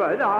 பதா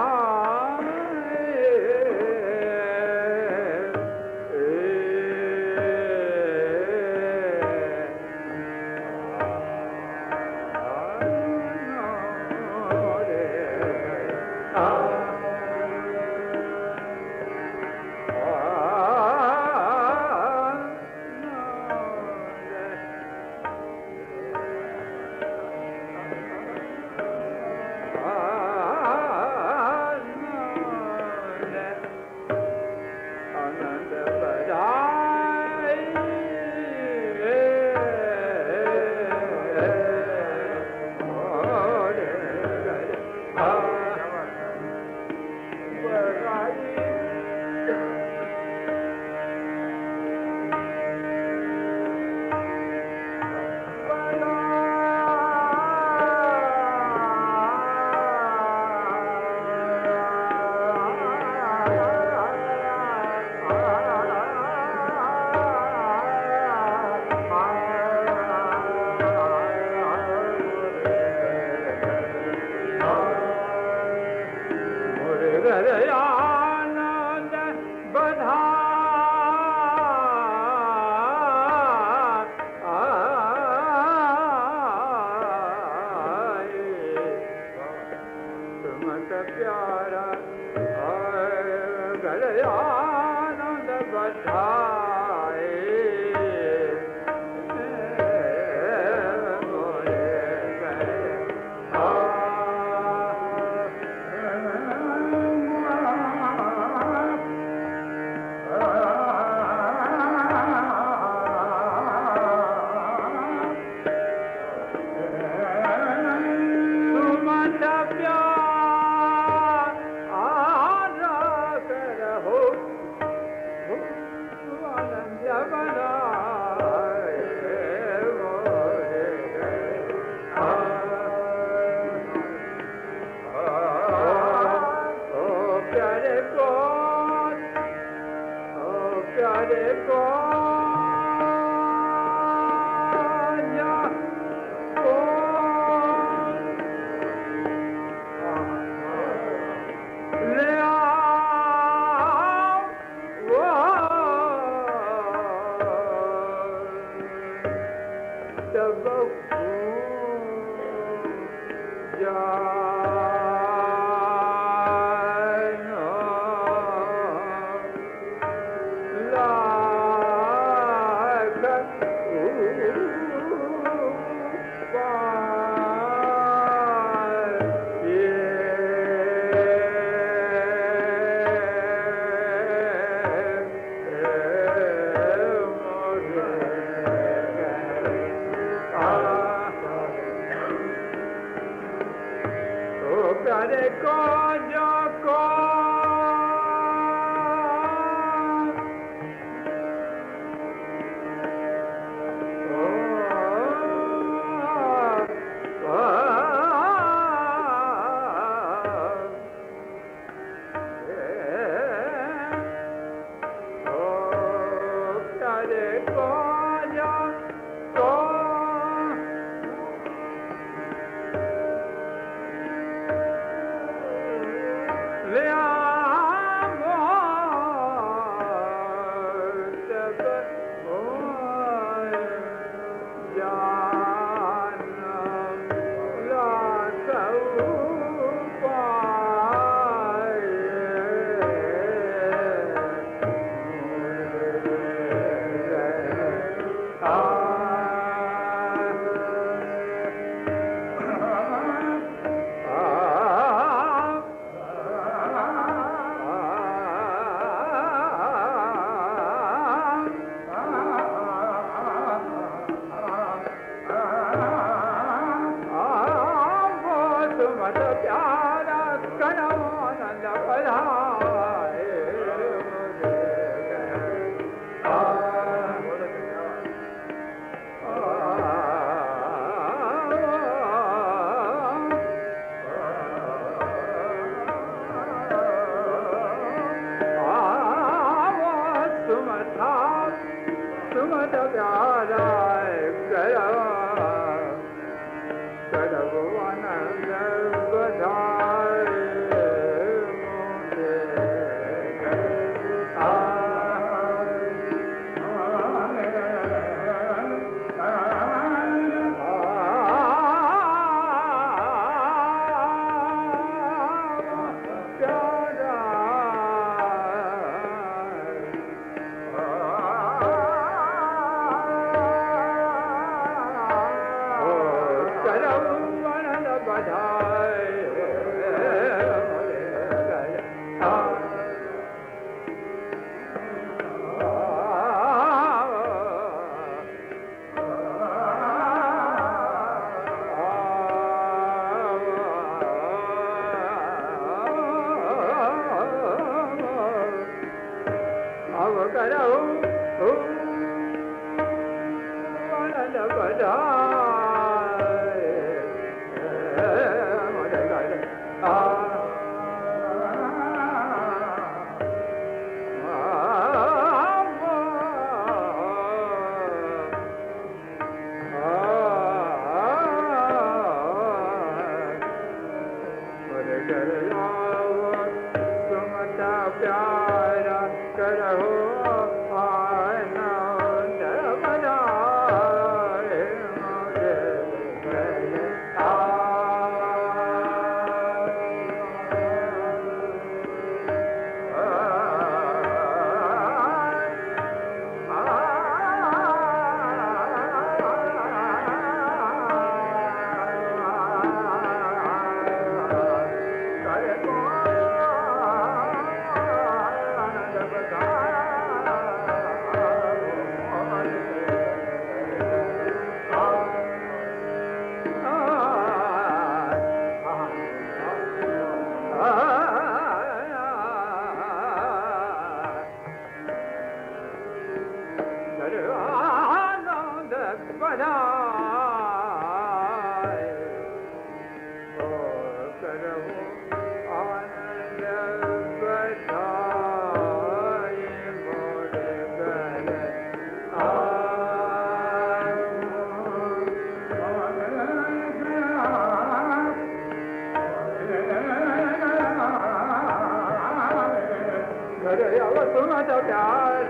तुंहिंजो प्यार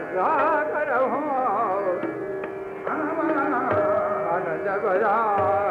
करोदा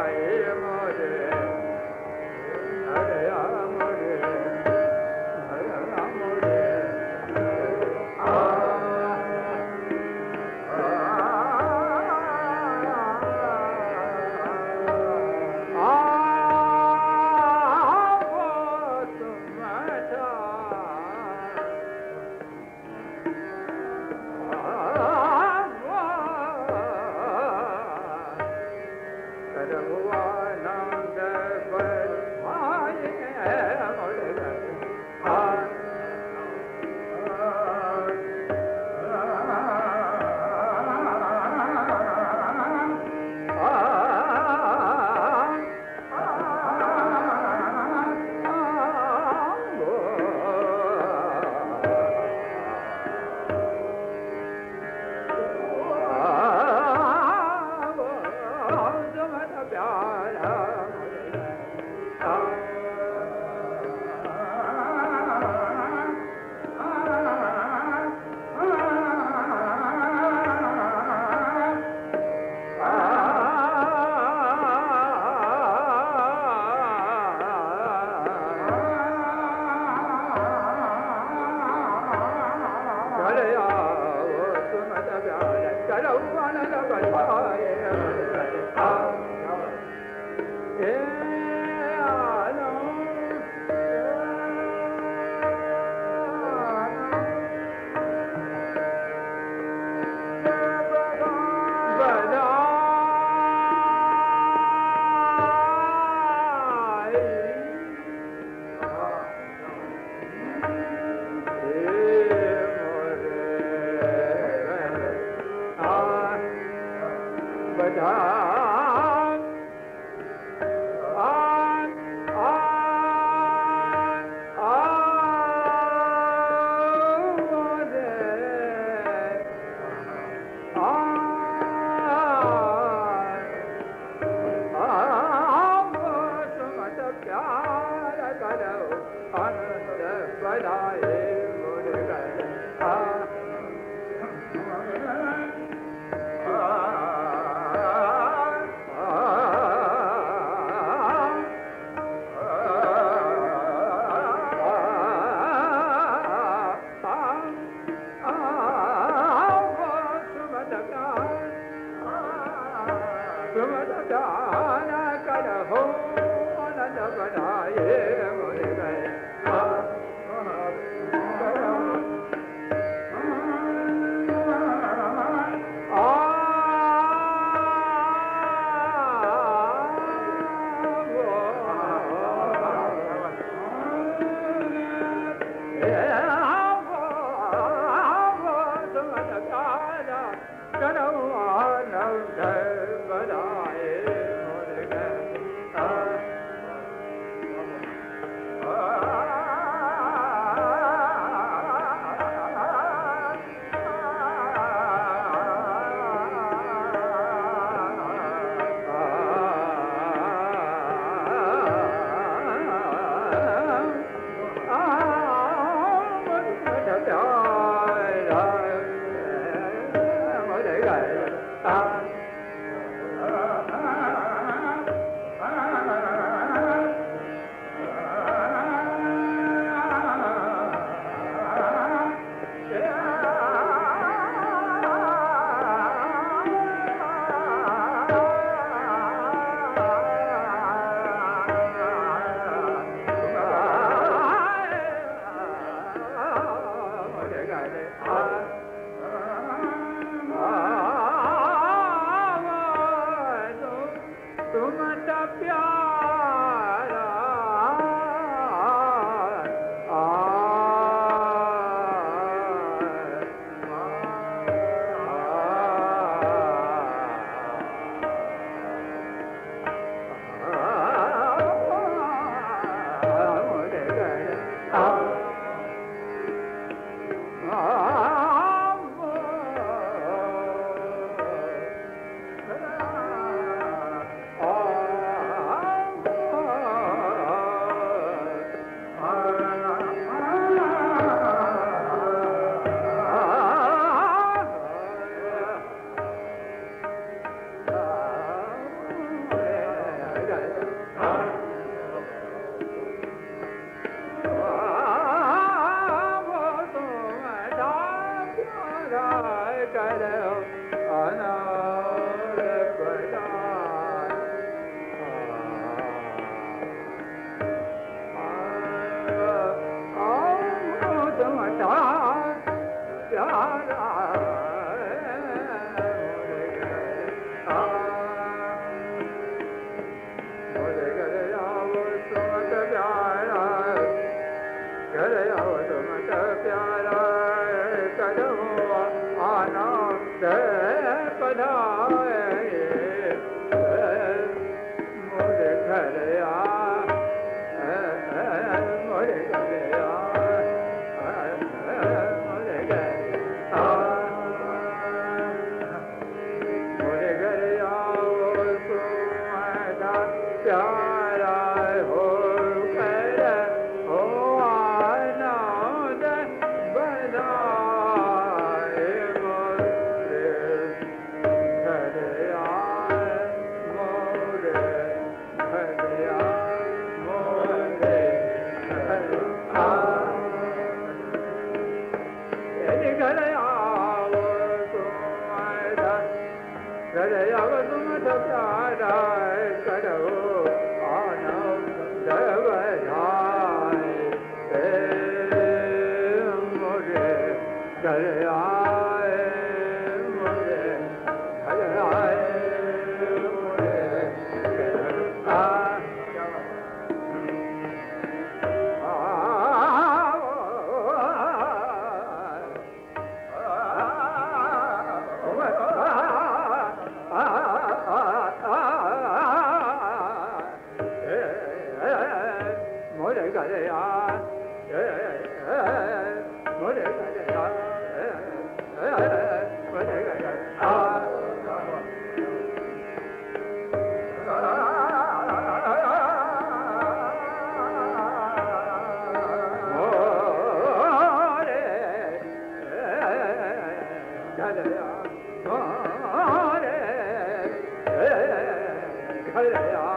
हलाया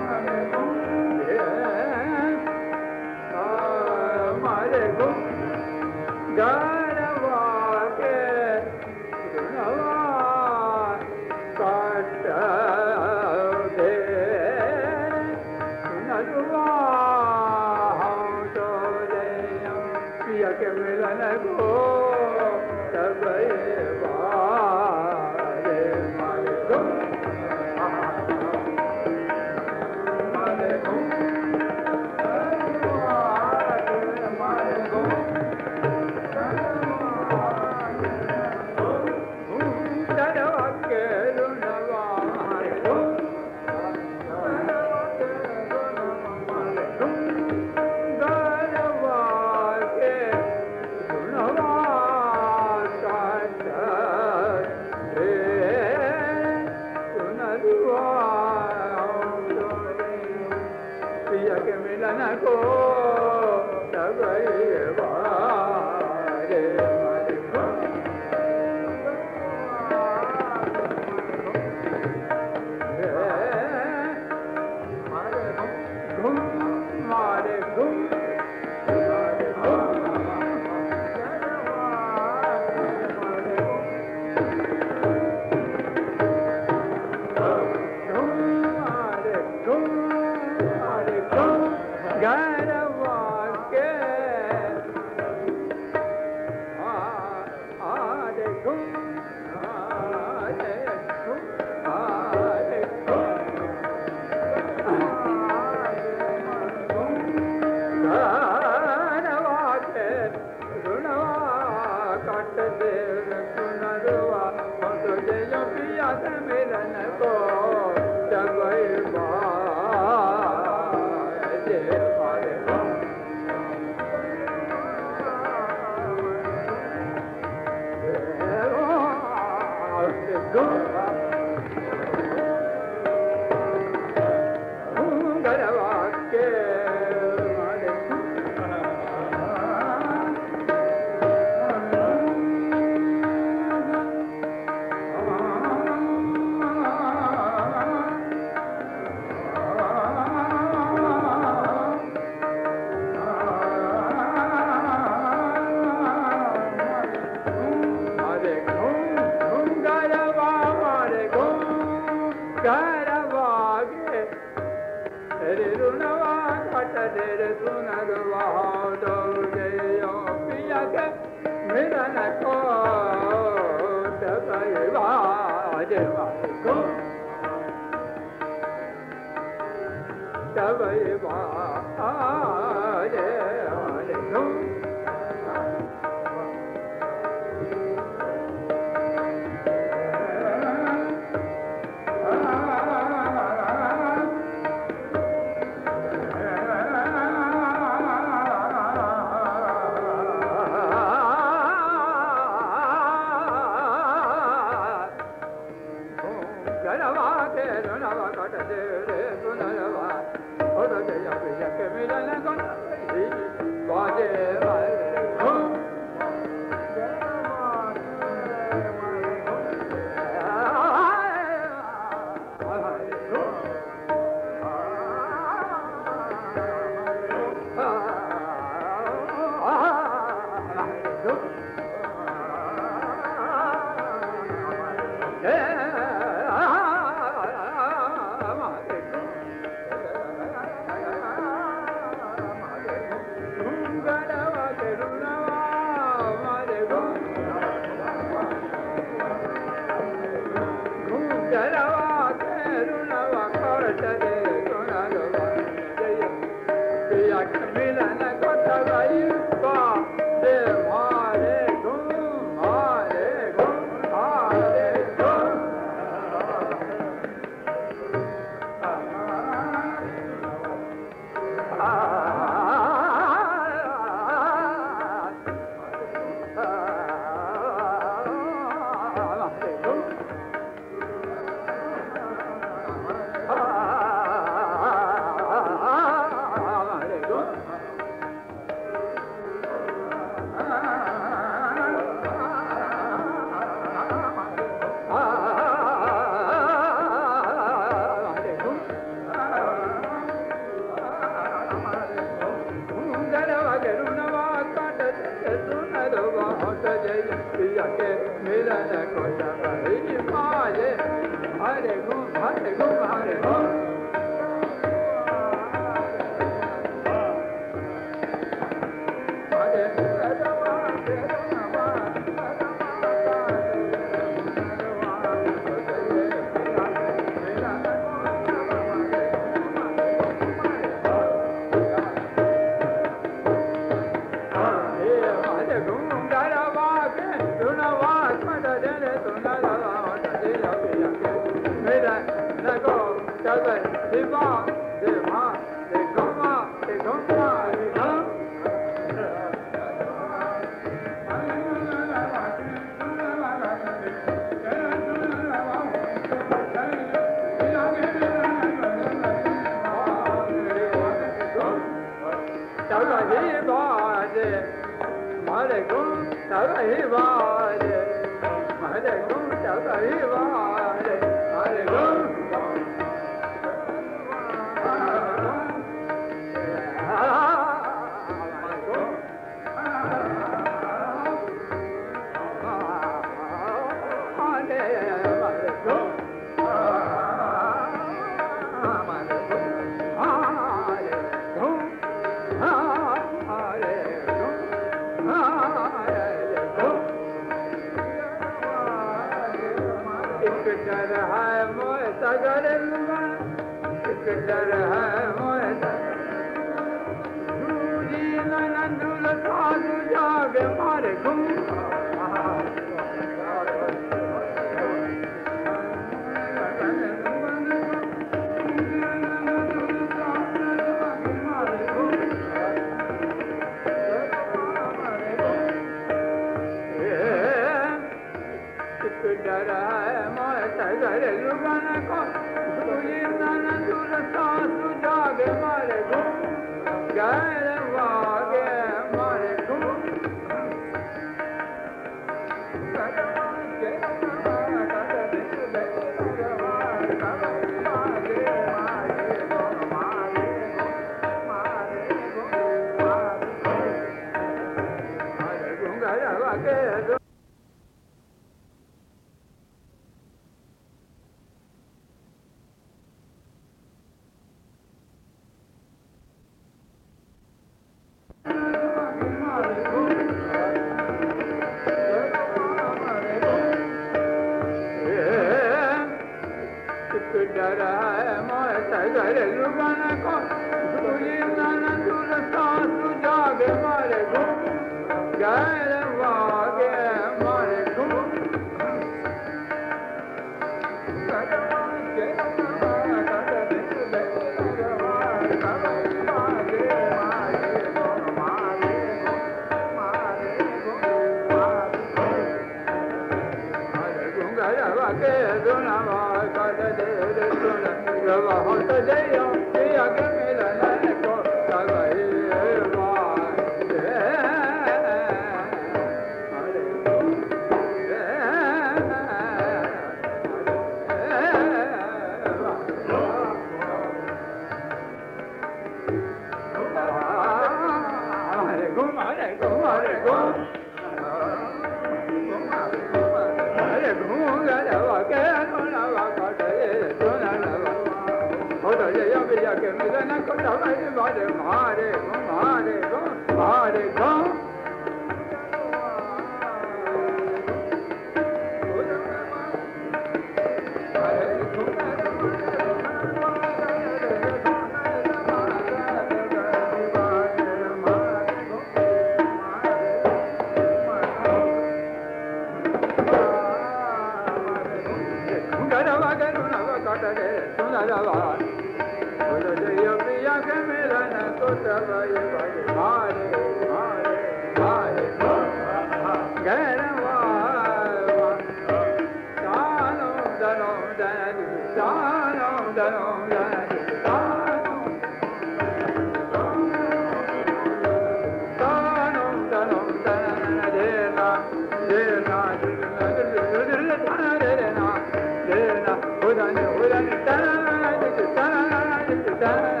da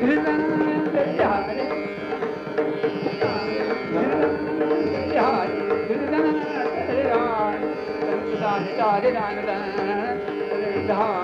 कृष्ण हरे हरे हरे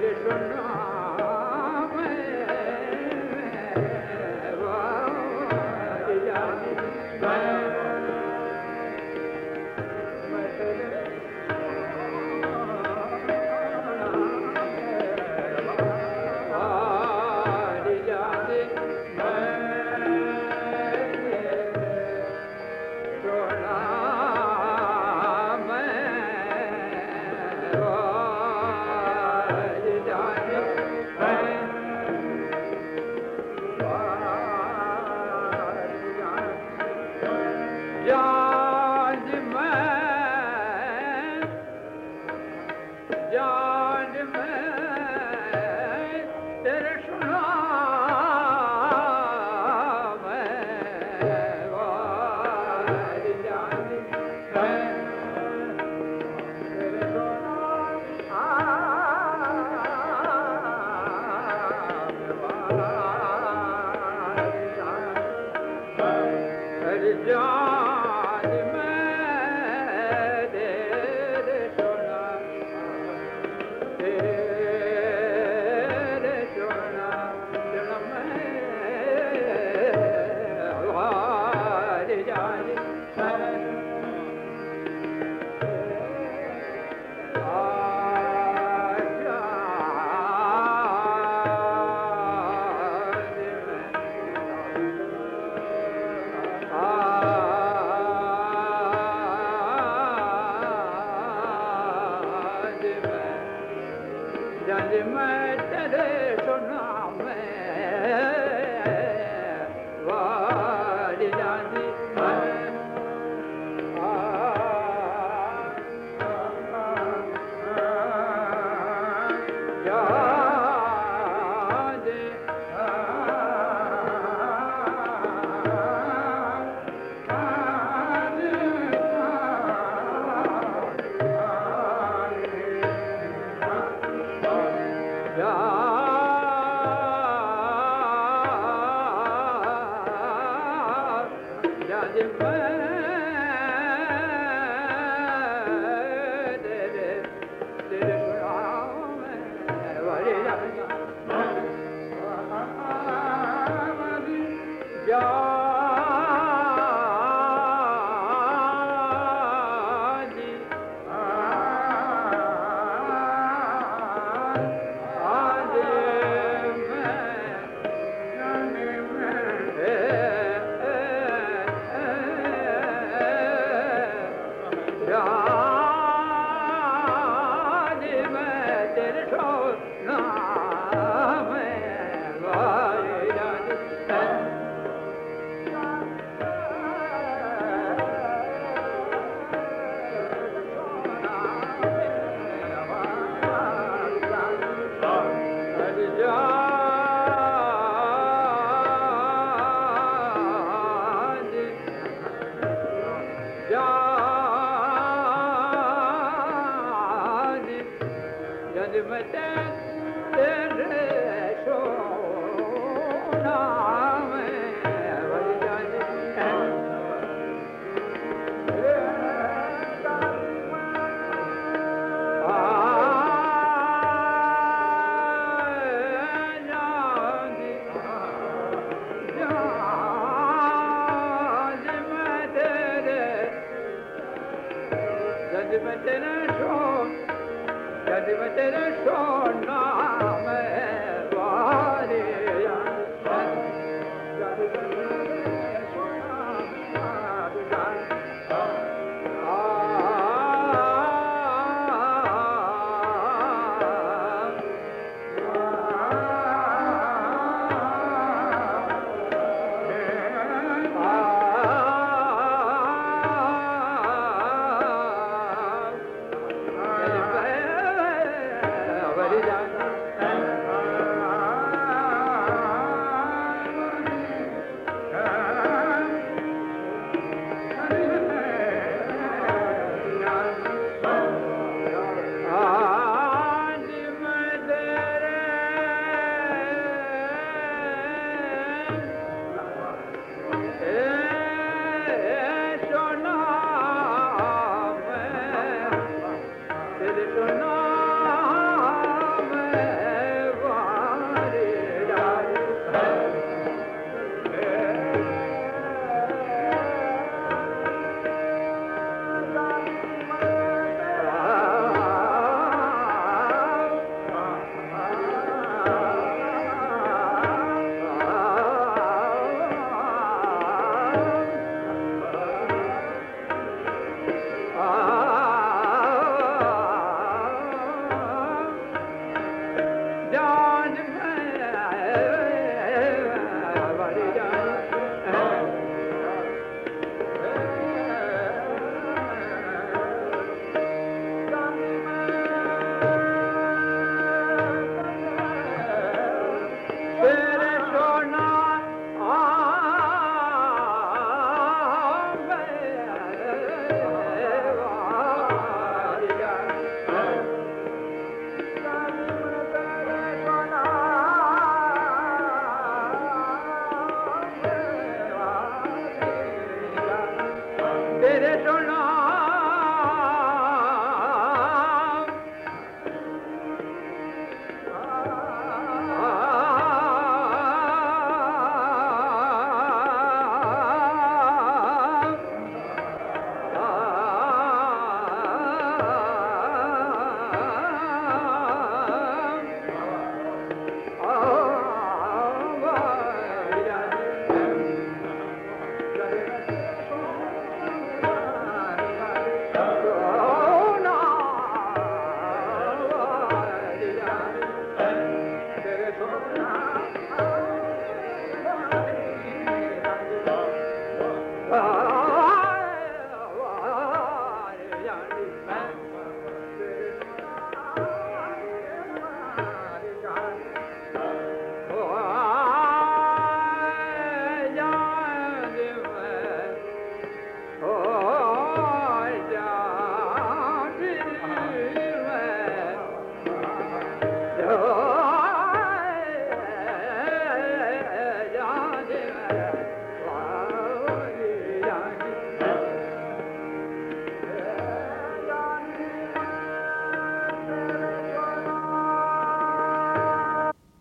சொன்னா